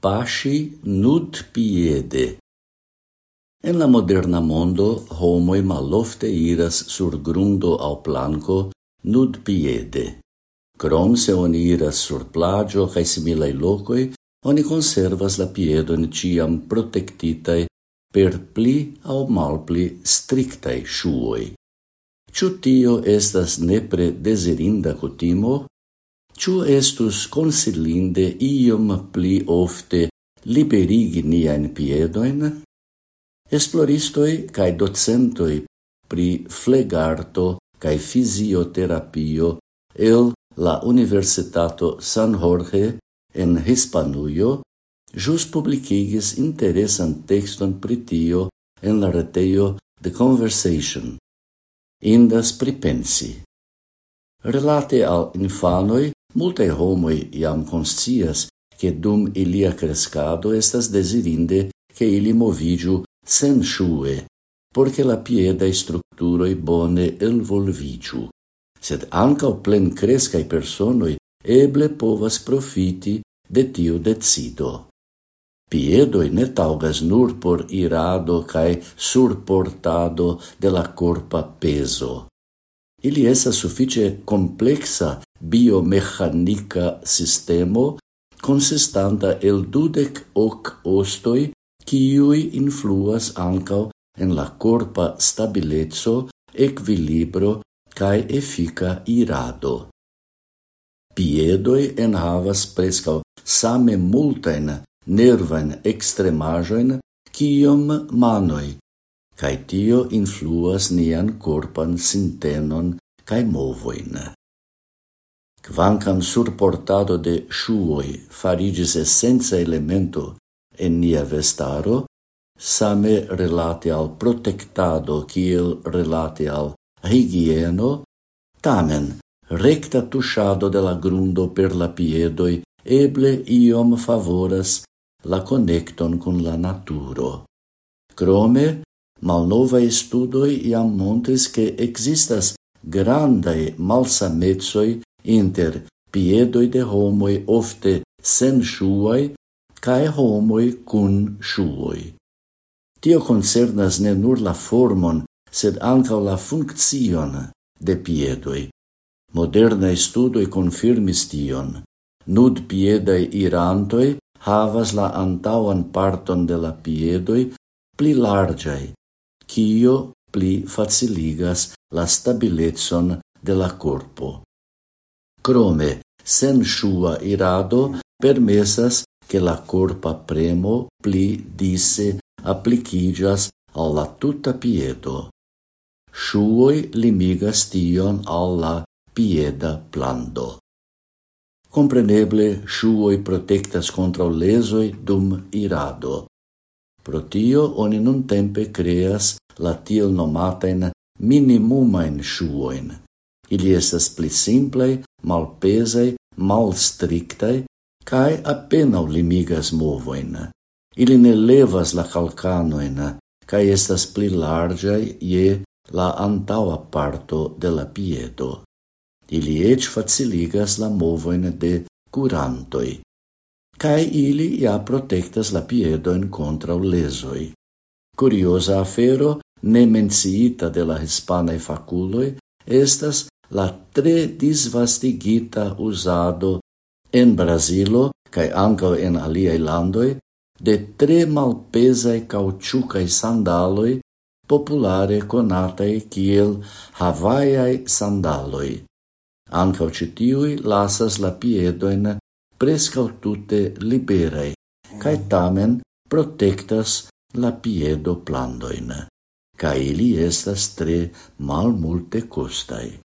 pasci nut piede. En la moderna mondo homoi malofte iras sur grundo au planco nud piede. Crom se oni iras sur plagio cae similai locoi, oni conservas la piedon ciam protectitae per pli au malpli strictae shuoi. Ciu tio estas nepre desirinda cutimo, ciu estus consilinde iom pli ofte liberigi nian piedoin? Esploristoi cae docentoi pri flegarto cae fisioterapio el la Universitato San Jorge en Hispanuio jus publicigis interesan texton pritio en la reteio The Conversation. Indas pripensi. Relate al infanoi Multe homoi iam conscias che dum ilia crescado estas desirinde che ili movigiu sen shue, porque la pieda structuroi bone elvolvigiu. Sed ancao plen crescai personoi eble povas profiti de tiu decido. Piedoi ne taugas nur por irado cae surportado de la corpa peso. Ili esa suffice complexa biomechanica sistemo consistanta el dudec hoc ostoi quiui influas ancao en la corpa stabileco, equilibro cae efika irado. Piedoi en havas prescao same multajn nervajn extremajoin quiom manoi, kaj tio influas nian corpan sintenon kaj movoin. Kvankam surportado de shuoi farigis essenza elemento en nia vestaro, same relate al protektado kiel relate al higieno, tamen recta tushado de la grundo per la piedoi eble iom favoras la connecton con la naturo. Crome, Malnovae studoi iam montris, che existas grandaj malsamecoj inter piedoi de homoi ofte sen shuoi cae homoi cun shuoi. Tio concernas ne nur la formon, sed anca la funccion de piedoi. Moderna studoi confirmis tion. Nud piedai irantoi havas la antauan parton de la piedoi pli largiai, quio pli faciligas la stabilecon de la corpo. Crome, sen shua irado permesas che la corpa premo pli disse applicigas alla tuta piedo. Shuoi limigas tion alla pieda plando. Compreneble, shuoi protectas contra lesoi dum irado, Pro tio oni nuntempe creas la tiel nomaten minimumain shuoin. Ili estas pli simplei, mal pesei, mal malstriktaj cae apenaŭ limigas movoin. Ili ne levas la calcanoin, cae estas pli larĝaj ie la antaua parto de la piedo. Ili ec faciligas la movoin de curantoi cae ili ja protectas la piedoin contra lesoi. Curiosa afero, ne menciita de la hispanae faculoi, estas la tre disvastigita usado en Brasilo cae ancao en aliae landoi de tre malpesae cauciucae sandaloi populare conatae kiel havaiae sandaloi. Ancao citiui lasas la piedoin prescau tutte liberei, cae tamen protectas la piedo plandoin, cae ili estas tre mal multe costai.